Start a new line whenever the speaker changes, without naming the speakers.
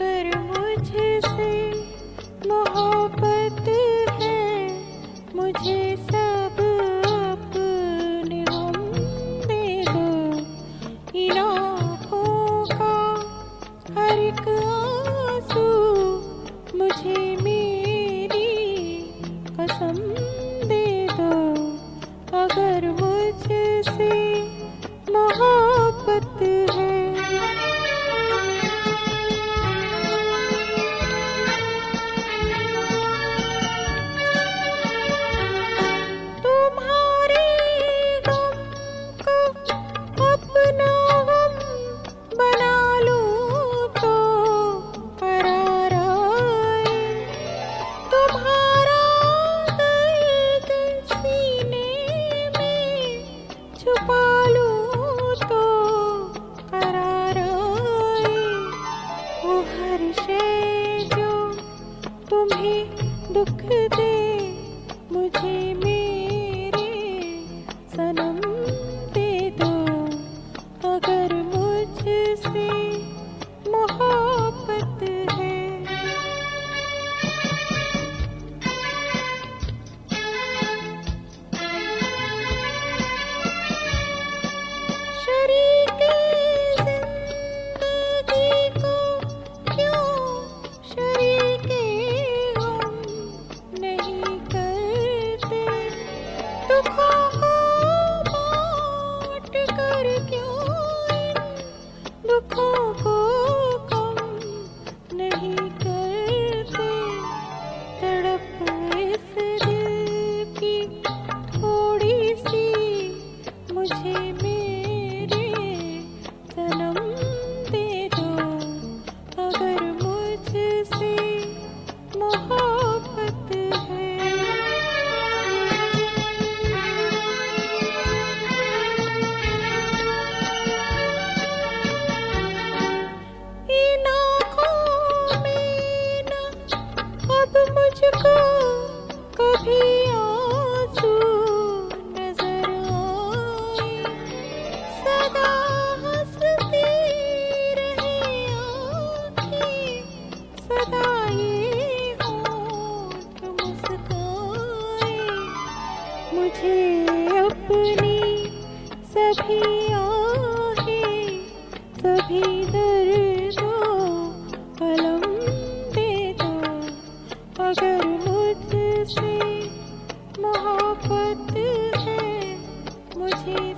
अगर से मोहब्बत है, मुझे सब अपने हम दे दो। इन आँखों का हर एक आँसू मुझे मेरी कसम दे दो। अगर मुझसे मोहब्बत रख दे Super. तुझे अपनी सभी आहें सभी दर्दों अलम दे दो। अगर मुझसे मोहब्बत है मुझे